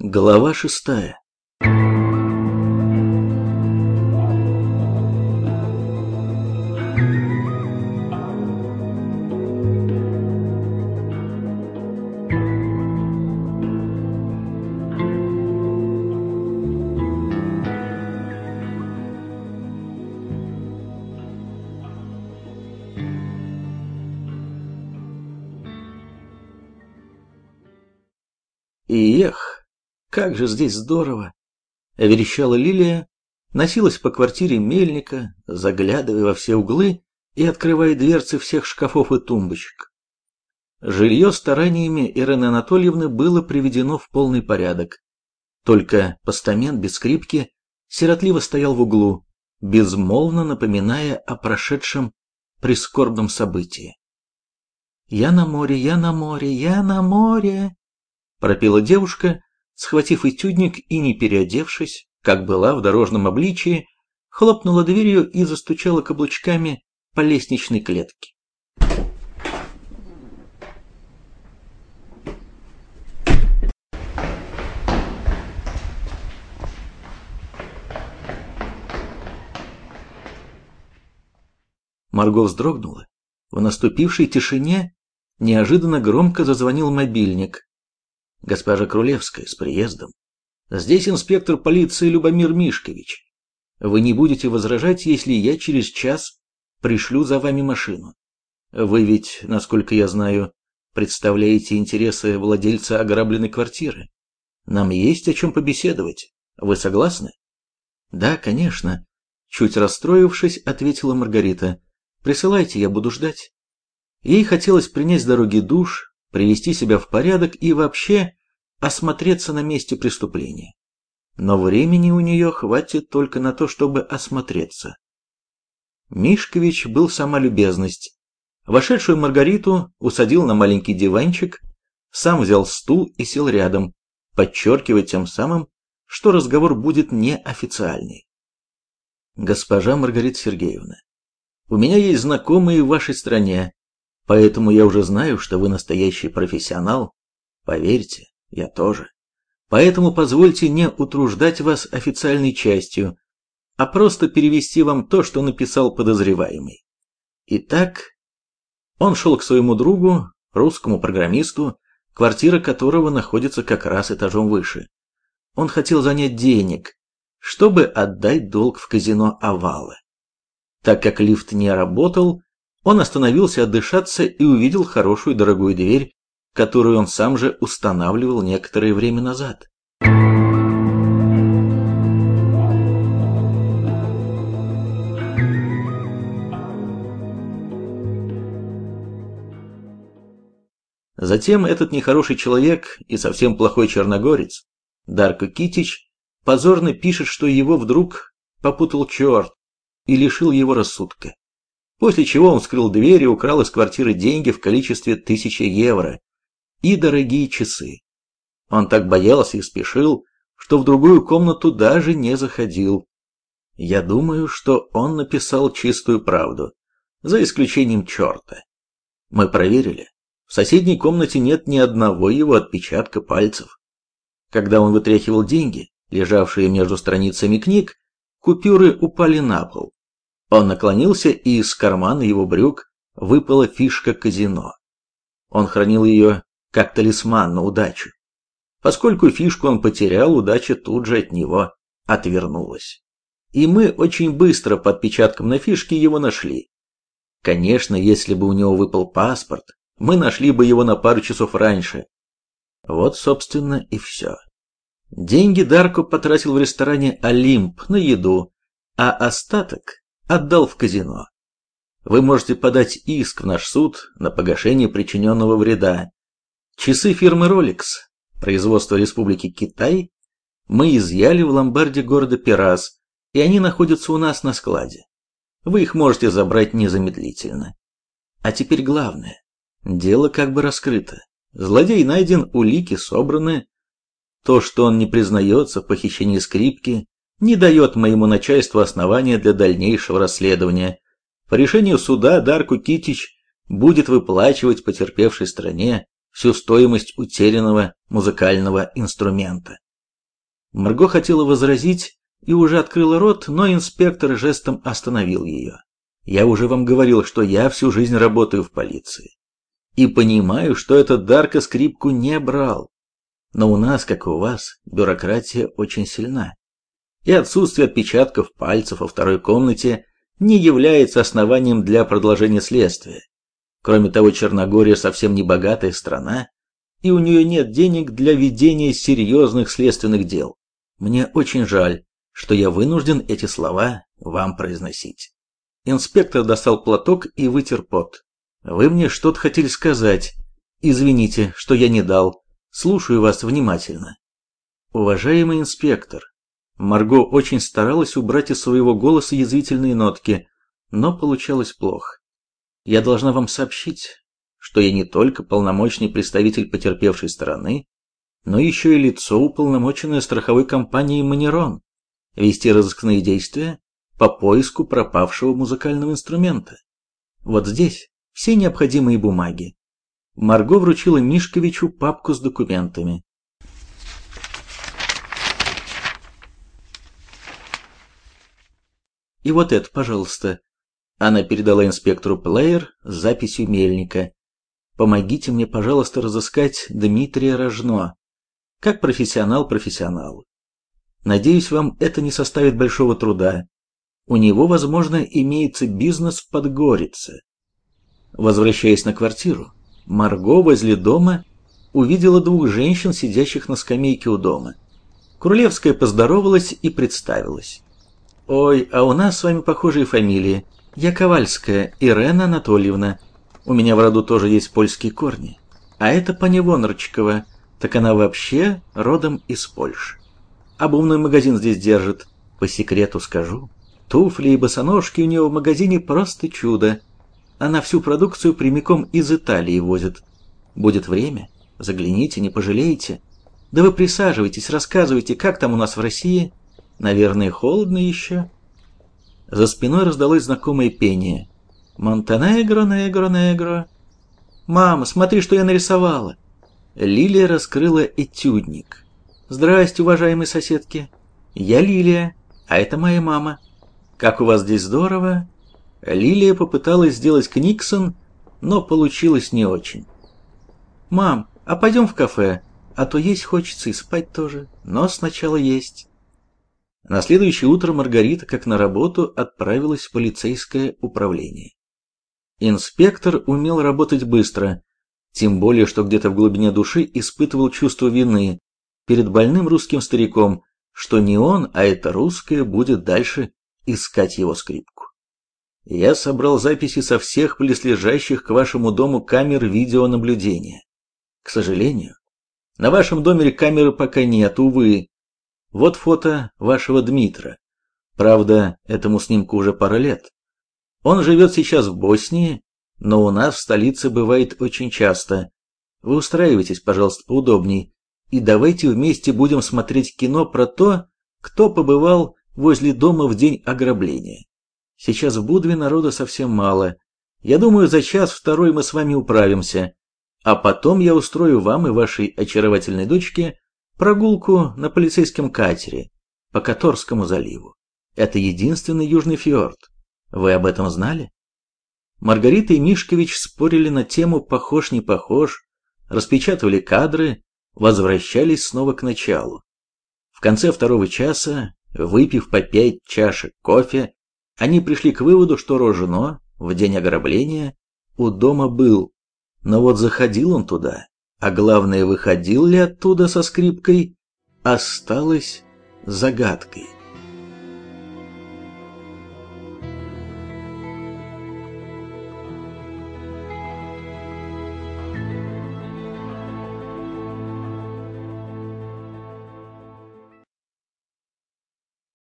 Глава шестая. И эх, как же здесь здорово! Верещала Лилия, носилась по квартире мельника, заглядывая во все углы и открывая дверцы всех шкафов и тумбочек. Жилье стараниями Ирены Анатольевны было приведено в полный порядок. Только постамент без скрипки сиротливо стоял в углу, безмолвно напоминая о прошедшем прискорбном событии. «Я на море, я на море, я на море!» пропела девушка, схватив этюдник и не переодевшись, как была в дорожном обличии, хлопнула дверью и застучала каблучками по лестничной клетке. Марго вздрогнула. В наступившей тишине неожиданно громко зазвонил мобильник. Госпожа Крулевская, с приездом. Здесь инспектор полиции Любомир Мишкович. Вы не будете возражать, если я через час пришлю за вами машину. Вы ведь, насколько я знаю, представляете интересы владельца ограбленной квартиры. Нам есть о чем побеседовать. Вы согласны? Да, конечно. Чуть расстроившись, ответила Маргарита. Присылайте, я буду ждать. Ей хотелось принять с дороги душ, привести себя в порядок и вообще осмотреться на месте преступления. Но времени у нее хватит только на то, чтобы осмотреться. Мишкович был сама любезность. Вошедшую Маргариту усадил на маленький диванчик, сам взял стул и сел рядом, подчеркивая тем самым, что разговор будет неофициальный. Госпожа Маргарита Сергеевна, у меня есть знакомые в вашей стране, Поэтому я уже знаю, что вы настоящий профессионал. Поверьте, я тоже. Поэтому позвольте не утруждать вас официальной частью, а просто перевести вам то, что написал подозреваемый. Итак, он шел к своему другу, русскому программисту, квартира которого находится как раз этажом выше. Он хотел занять денег, чтобы отдать долг в казино Овала. Так как лифт не работал, он остановился отдышаться и увидел хорошую дорогую дверь, которую он сам же устанавливал некоторое время назад. Затем этот нехороший человек и совсем плохой черногорец, Дарко Китич, позорно пишет, что его вдруг попутал черт и лишил его рассудка после чего он вскрыл дверь и украл из квартиры деньги в количестве тысячи евро и дорогие часы. Он так боялся и спешил, что в другую комнату даже не заходил. Я думаю, что он написал чистую правду, за исключением черта. Мы проверили. В соседней комнате нет ни одного его отпечатка пальцев. Когда он вытряхивал деньги, лежавшие между страницами книг, купюры упали на пол. Он наклонился, и из кармана его брюк выпала фишка казино. Он хранил ее как талисман на удачу. Поскольку фишку он потерял, удача тут же от него отвернулась. И мы очень быстро по отпечаткам на фишке его нашли. Конечно, если бы у него выпал паспорт, мы нашли бы его на пару часов раньше. Вот, собственно, и все. Деньги Дарко потратил в ресторане «Олимп» на еду, а остаток отдал в казино. Вы можете подать иск в наш суд на погашение причиненного вреда. Часы фирмы Rolex, производства Республики Китай, мы изъяли в ломбарде города Пирас, и они находятся у нас на складе. Вы их можете забрать незамедлительно. А теперь главное. Дело как бы раскрыто. Злодей найден, улики собраны. То, что он не признается в похищении скрипки, не дает моему начальству основания для дальнейшего расследования. По решению суда Дарку Китич будет выплачивать потерпевшей стране всю стоимость утерянного музыкального инструмента. Марго хотела возразить и уже открыла рот, но инспектор жестом остановил ее. «Я уже вам говорил, что я всю жизнь работаю в полиции. И понимаю, что этот Дарко скрипку не брал. Но у нас, как и у вас, бюрократия очень сильна. И отсутствие отпечатков пальцев во второй комнате не является основанием для продолжения следствия. Кроме того, Черногория совсем не богатая страна, и у нее нет денег для ведения серьезных следственных дел. Мне очень жаль, что я вынужден эти слова вам произносить. Инспектор достал платок и вытер пот. Вы мне что-то хотели сказать. Извините, что я не дал. Слушаю вас внимательно. Уважаемый инспектор, Марго очень старалась убрать из своего голоса язвительные нотки, но получалось плохо. Я должна вам сообщить, что я не только полномочный представитель потерпевшей стороны, но еще и лицо, уполномоченное страховой компанией «Манерон», вести разыскные действия по поиску пропавшего музыкального инструмента. Вот здесь все необходимые бумаги. Марго вручила Мишковичу папку с документами. И вот это, пожалуйста. Она передала инспектору плеер с записью мельника. Помогите мне, пожалуйста, разыскать Дмитрия Рожно. Как профессионал профессионалу. Надеюсь, вам это не составит большого труда. У него, возможно, имеется бизнес в Подгорице. Возвращаясь на квартиру, Марго возле дома увидела двух женщин, сидящих на скамейке у дома. Крулевская поздоровалась и представилась. «Ой, а у нас с вами похожие фамилии. Я Ковальская, Ирена Анатольевна. У меня в роду тоже есть польские корни. А это паня Вонорчикова, так она вообще родом из Польши. Обувной магазин здесь держит, по секрету скажу. Туфли и босоножки у нее в магазине просто чудо. Она всю продукцию прямиком из Италии возит. Будет время, загляните, не пожалеете. Да вы присаживайтесь, рассказывайте, как там у нас в России. Наверное, холодно еще. За спиной раздалось знакомое пение. «Монтенегро, негро, негро». «Мама, смотри, что я нарисовала!» Лилия раскрыла этюдник. «Здрасте, уважаемые соседки. Я Лилия, а это моя мама. Как у вас здесь здорово!» Лилия попыталась сделать книксон, но получилось не очень. «Мам, а пойдем в кафе, а то есть хочется и спать тоже, но сначала есть». На следующее утро Маргарита, как на работу, отправилась в полицейское управление. Инспектор умел работать быстро, тем более, что где-то в глубине души испытывал чувство вины перед больным русским стариком, что не он, а это русское будет дальше искать его скрипку. Я собрал записи со всех близлежащих к вашему дому камер видеонаблюдения. К сожалению, на вашем доме камеры пока нет, увы, вот фото вашего Дмитра. Правда, этому снимку уже пара лет. Он живет сейчас в Боснии, но у нас в столице бывает очень часто. Вы устраивайтесь, пожалуйста, поудобней, и давайте вместе будем смотреть кино про то, кто побывал возле дома в день ограбления. Сейчас в Будве народа совсем мало. Я думаю, за час-второй мы с вами управимся, а потом я устрою вам и вашей очаровательной дочке Прогулку на полицейском катере по Которскому заливу. Это единственный южный фьорд. Вы об этом знали? Маргарита и Мишкович спорили на тему «похож, не похож», распечатывали кадры, возвращались снова к началу. В конце второго часа, выпив по пять чашек кофе, они пришли к выводу, что Рожено в день ограбления у дома был, но вот заходил он туда а главное, выходил ли оттуда со скрипкой, осталось загадкой.